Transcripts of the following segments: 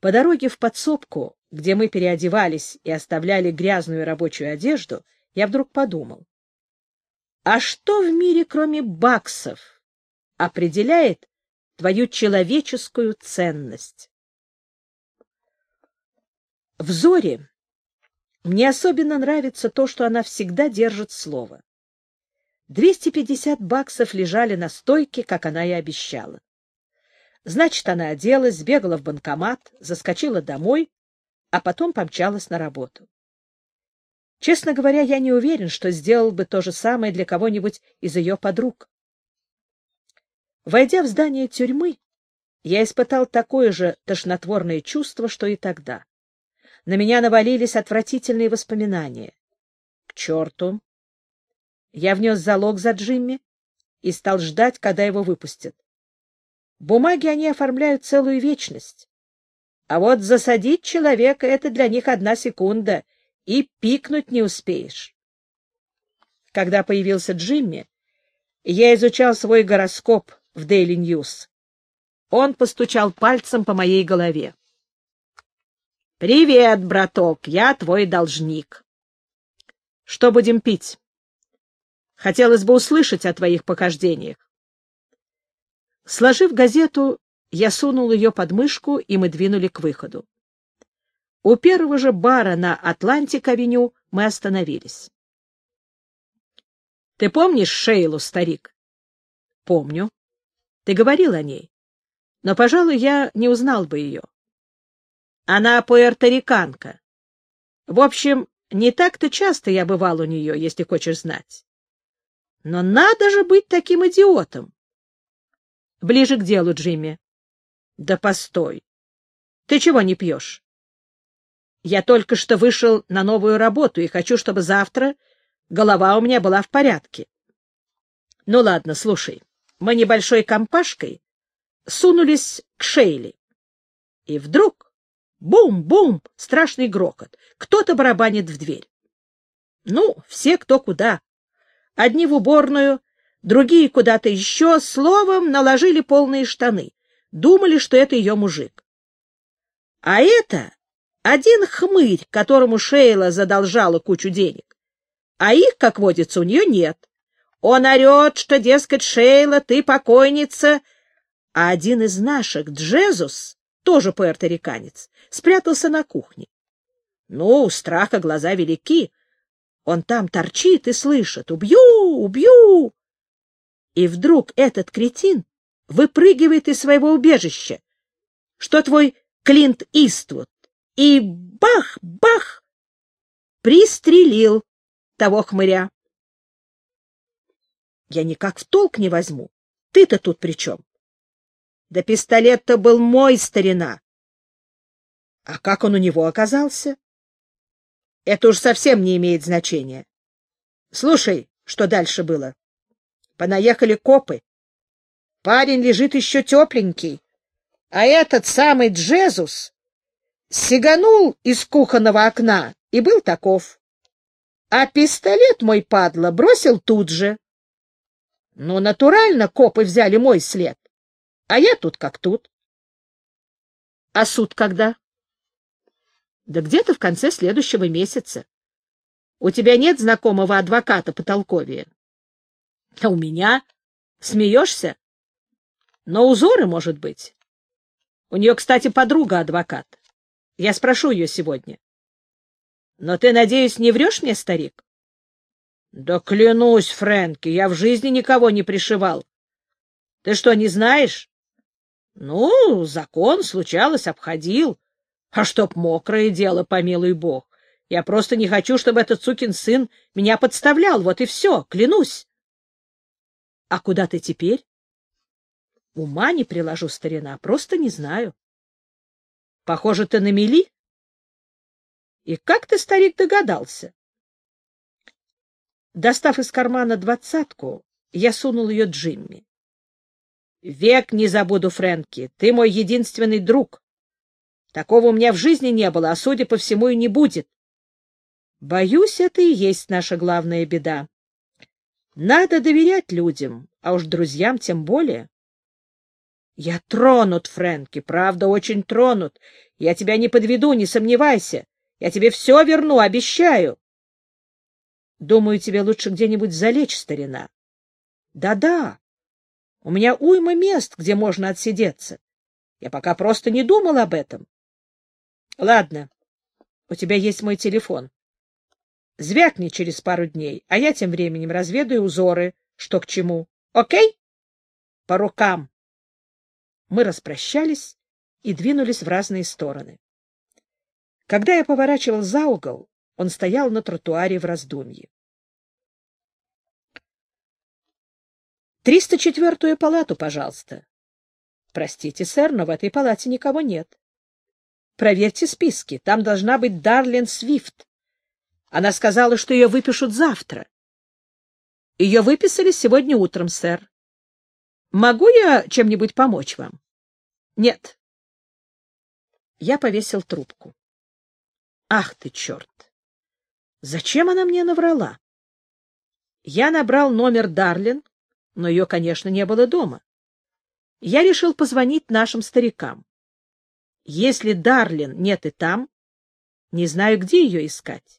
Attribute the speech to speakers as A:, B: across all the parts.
A: По дороге в подсобку, где мы переодевались и оставляли грязную рабочую одежду, я вдруг подумал, а что в мире, кроме баксов, определяет твою человеческую ценность? В Зоре мне особенно нравится то, что она всегда держит слово. 250 баксов лежали на стойке, как она и обещала. Значит, она оделась, сбегала в банкомат, заскочила домой, а потом помчалась на работу. Честно говоря, я не уверен, что сделал бы то же самое для кого-нибудь из ее подруг. Войдя в здание тюрьмы, я испытал такое же тошнотворное чувство, что и тогда. На меня навалились отвратительные воспоминания. К черту! Я внес залог за Джимми и стал ждать, когда его выпустят. Бумаги они оформляют целую вечность. А вот засадить человека — это для них одна секунда, и пикнуть не успеешь. Когда появился Джимми, я изучал свой гороскоп в Daily News. Он постучал пальцем по моей голове. — Привет, браток, я твой должник. — Что будем пить? Хотелось бы услышать о твоих похождениях. Сложив газету, я сунул ее под мышку, и мы двинули к выходу. У первого же бара на Атлантик-авеню мы остановились. — Ты помнишь Шейлу, старик? — Помню. Ты говорил о ней. Но, пожалуй, я не узнал бы ее. Она пуэрториканка. В общем, не так-то часто я бывал у нее, если хочешь знать. Но надо же быть таким идиотом! Ближе к делу, Джимми. Да постой. Ты чего не пьешь? Я только что вышел на новую работу и хочу, чтобы завтра голова у меня была в порядке. Ну ладно, слушай. Мы небольшой компашкой сунулись к Шейли. И вдруг бум-бум, страшный грохот. Кто-то барабанит в дверь. Ну, все кто куда. Одни в уборную, другие куда-то еще, словом, наложили полные штаны. Думали, что это ее мужик. А это один хмырь, которому Шейла задолжала кучу денег. А их, как водится, у нее нет. Он орет, что, дескать, Шейла, ты покойница. А один из наших, Джезус, тоже пуэрториканец, спрятался на кухне. Ну, у страха глаза велики. Он там торчит и слышит «Убью! Убью!» И вдруг этот кретин выпрыгивает из своего убежища, что твой Клинт Иствуд, и бах-бах пристрелил того хмыря. Я никак в толк не возьму. Ты-то тут при чем? Да пистолет-то был мой, старина. А как он у него оказался? Это уж совсем не имеет значения. Слушай, что дальше было. Понаехали копы. Парень лежит еще тепленький, а этот самый Джезус сиганул из кухонного окна и был таков. А пистолет мой падла бросил тут же. Ну, натурально копы взяли мой след, а я тут как тут. А суд когда? Да где-то в конце следующего месяца. У тебя нет знакомого адвоката потолковее? А у меня? Смеешься? Но узоры, может быть. У нее, кстати, подруга-адвокат. Я спрошу ее сегодня. Но ты, надеюсь, не врешь мне, старик? Да клянусь, Фрэнки, я в жизни никого не пришивал. Ты что, не знаешь? Ну, закон, случалось, обходил. А чтоб мокрое дело, помилуй бог. Я просто не хочу, чтобы этот сукин сын меня подставлял, вот и все, клянусь. — А куда ты теперь? — Ума не приложу, старина, просто не знаю. — Похоже, ты на мели. — И как ты, старик, догадался? Достав из кармана двадцатку, я сунул ее Джимми. — Век не забуду, Фрэнки, ты мой единственный друг. Такого у меня в жизни не было, а, судя по всему, и не будет. Боюсь, это и есть наша главная беда. Надо доверять людям, а уж друзьям тем более. Я тронут, Фрэнки, правда, очень тронут. Я тебя не подведу, не сомневайся. Я тебе все верну, обещаю. Думаю, тебе лучше где-нибудь залечь, старина. Да-да. У меня уйма мест, где можно отсидеться. Я пока просто не думал об этом. Ладно, у тебя есть мой телефон. Звякни через пару дней, а я тем временем разведаю узоры, что к чему. Окей? По рукам. Мы распрощались и двинулись в разные стороны. Когда я поворачивал за угол, он стоял на тротуаре в раздумье. «Триста четвертую палату, пожалуйста». «Простите, сэр, но в этой палате никого нет». «Проверьте списки. Там должна быть Дарлин Свифт. Она сказала, что ее выпишут завтра». «Ее выписали сегодня утром, сэр. Могу я чем-нибудь помочь вам? Нет. Я повесил трубку. Ах ты, черт! Зачем она мне наврала? Я набрал номер Дарлин, но ее, конечно, не было дома. Я решил позвонить нашим старикам. Если Дарлин нет и там, не знаю, где ее искать.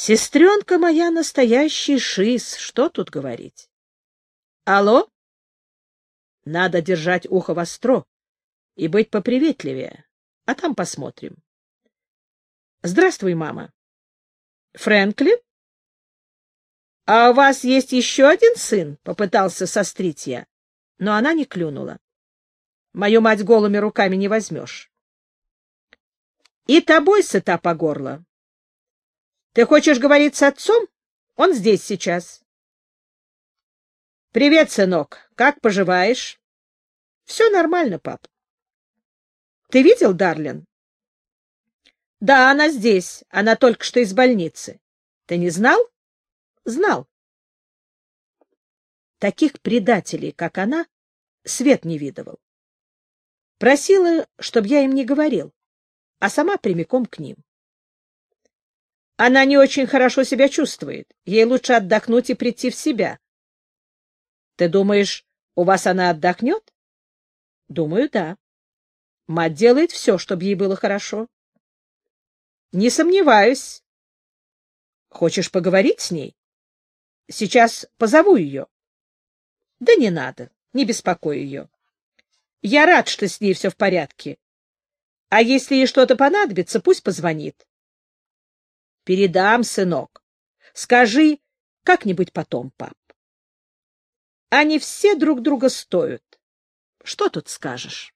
A: Сестренка моя настоящий шиз, что тут говорить? Алло? Надо держать ухо востро и быть поприветливее, а там посмотрим. Здравствуй, мама. Фрэнклин? А у вас есть еще один сын? Попытался сострить я, но она не клюнула. Мою мать голыми руками не возьмешь. И тобой сыта по горло. Ты хочешь говорить с отцом? Он здесь сейчас. — Привет, сынок. Как поживаешь? — Все нормально, пап. — Ты видел Дарлин? — Да, она здесь. Она только что из больницы. Ты не знал? — Знал. Таких предателей, как она, свет не видывал. Просила, чтобы я им не говорил, а сама прямиком к ним. Она не очень хорошо себя чувствует. Ей лучше отдохнуть и прийти в себя. Ты думаешь, у вас она отдохнет? Думаю, да. Мать делает все, чтобы ей было хорошо. Не сомневаюсь. Хочешь поговорить с ней? Сейчас позову ее. Да не надо, не беспокой ее. Я рад, что с ней все в порядке. А если ей что-то понадобится, пусть позвонит. Передам, сынок. Скажи как-нибудь потом, пап. Они все друг друга стоят. Что тут скажешь?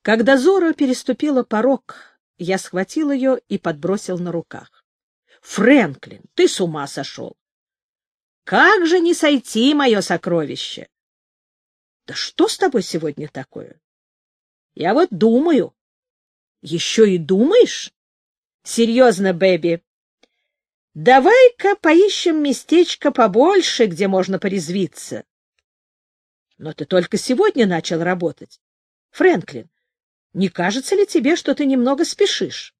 A: Когда Зора переступила порог, я схватил ее и подбросил на руках. — Фрэнклин, ты с ума сошел! Как же не сойти, мое сокровище! Да что с тобой сегодня такое? Я вот думаю. Еще и думаешь? Серьезно, Бэби, Давай-ка поищем местечко побольше, где можно порезвиться. Но ты только сегодня начал работать. Фрэнклин, не кажется ли тебе, что ты немного спешишь?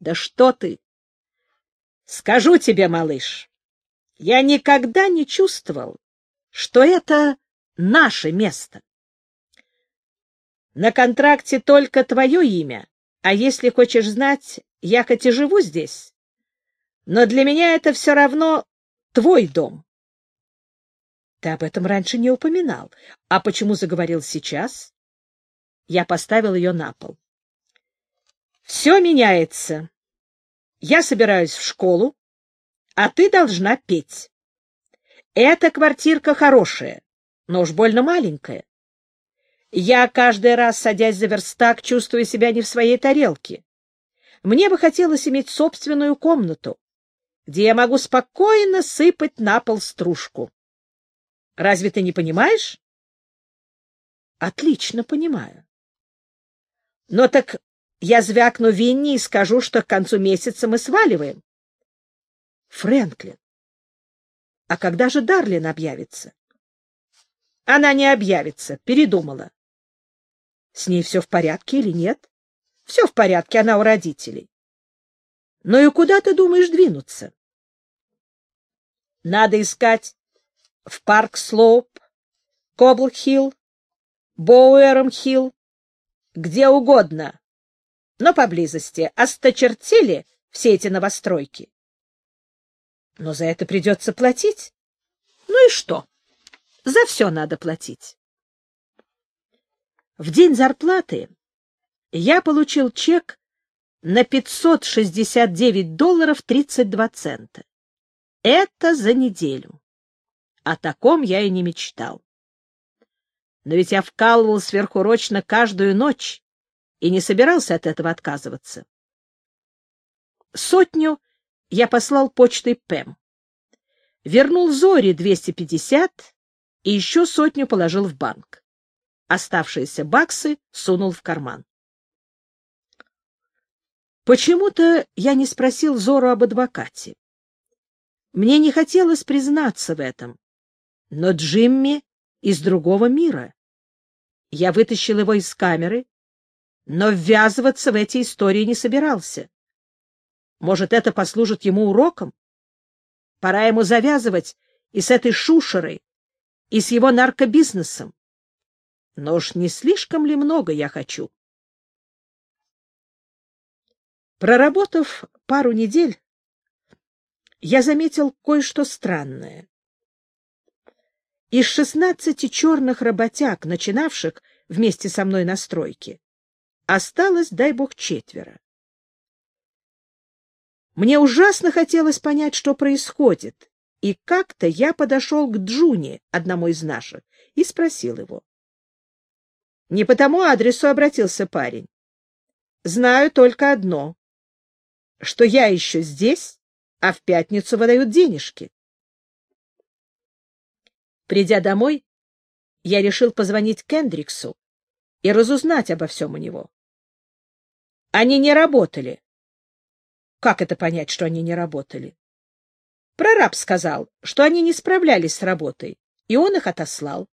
A: Да что ты! Скажу тебе, малыш, я никогда не чувствовал, что это наше место. На контракте только твое имя, а если хочешь знать, я хоть и живу здесь, но для меня это все равно твой дом. Ты об этом раньше не упоминал. А почему заговорил сейчас? Я поставил ее на пол. Все меняется. Я собираюсь в школу, а ты должна петь. Эта квартирка хорошая, но уж больно маленькая. Я каждый раз, садясь за верстак, чувствую себя не в своей тарелке. Мне бы хотелось иметь собственную комнату, где я могу спокойно сыпать на пол стружку. Разве ты не понимаешь? Отлично понимаю. Но так я звякну Винни и скажу, что к концу месяца мы сваливаем. Фрэнклин, а когда же Дарлин объявится? Она не объявится, передумала. С ней все в порядке или нет? Все в порядке, она у родителей. Ну и куда ты думаешь двинуться? Надо искать в Парк-Слоуп, Кобл-Хилл, Боэрум-Хилл, где угодно, но поблизости осточертили все эти новостройки. Но за это придется платить. Ну и что? За все надо платить. В день зарплаты я получил чек на 569 долларов 32 цента. Это за неделю. О таком я и не мечтал. Но ведь я вкалывал сверхурочно каждую ночь и не собирался от этого отказываться. Сотню я послал почтой Пэм. Вернул Зори 250 и еще сотню положил в банк. Оставшиеся баксы сунул в карман. Почему-то я не спросил Зору об адвокате. Мне не хотелось признаться в этом, но Джимми из другого мира. Я вытащил его из камеры, но ввязываться в эти истории не собирался. Может, это послужит ему уроком? Пора ему завязывать и с этой шушерой, и с его наркобизнесом. Но уж не слишком ли много я хочу? Проработав пару недель, я заметил кое-что странное. Из шестнадцати черных работяг, начинавших вместе со мной на стройке, осталось, дай бог, четверо. Мне ужасно хотелось понять, что происходит, и как-то я подошел к Джуни, одному из наших, и спросил его. Не по тому адресу обратился парень. Знаю только одно, что я еще здесь, а в пятницу выдают денежки. Придя домой, я решил позвонить Кендриксу и разузнать обо всем у него. Они не работали. Как это понять, что они не работали? Прораб сказал, что они не справлялись с работой, и он их отослал.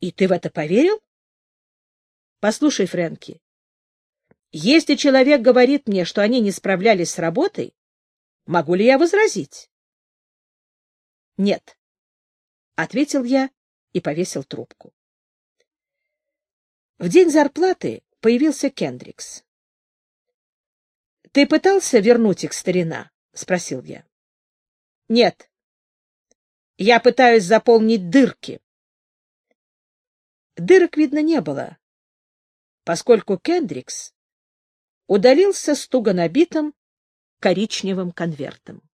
A: И ты в это поверил? Послушай, Фрэнки, если человек говорит мне, что они не справлялись с работой, могу ли я возразить? Нет, — ответил я и повесил трубку. В день зарплаты появился Кендрикс. — Ты пытался вернуть их, старина? — спросил я. — Нет. Я пытаюсь заполнить дырки. Дырок, видно, не было, поскольку Кендрикс удалился с туго набитым коричневым конвертом.